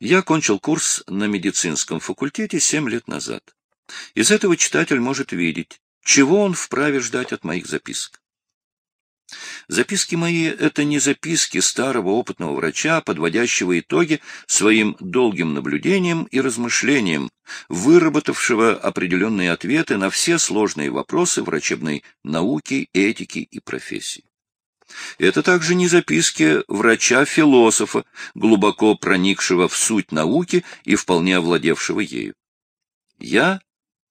Я окончил курс на медицинском факультете семь лет назад. Из этого читатель может видеть, чего он вправе ждать от моих записок. Записки мои — это не записки старого опытного врача, подводящего итоги своим долгим наблюдением и размышлением, выработавшего определенные ответы на все сложные вопросы врачебной науки, этики и профессии. Это также не записки врача-философа, глубоко проникшего в суть науки и вполне овладевшего ею. Я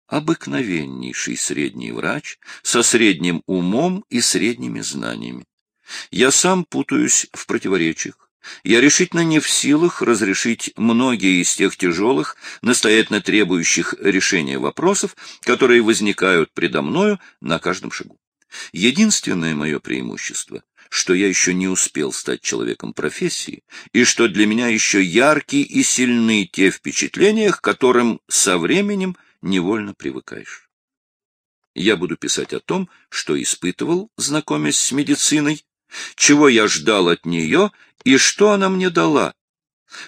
обыкновеннейший средний врач со средним умом и средними знаниями. Я сам путаюсь в противоречиях. Я решительно не в силах разрешить многие из тех тяжелых, настоятельно требующих решения вопросов, которые возникают предо мною на каждом шагу. Единственное мое преимущество что я еще не успел стать человеком профессии, и что для меня еще яркие и сильны те впечатления, к которым со временем невольно привыкаешь. Я буду писать о том, что испытывал, знакомясь с медициной, чего я ждал от нее и что она мне дала.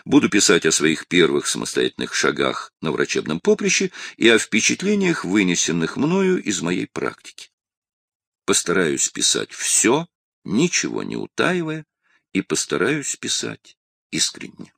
Буду писать о своих первых самостоятельных шагах на врачебном поприще и о впечатлениях, вынесенных мною из моей практики. Постараюсь писать все, ничего не утаивая, и постараюсь писать искренне.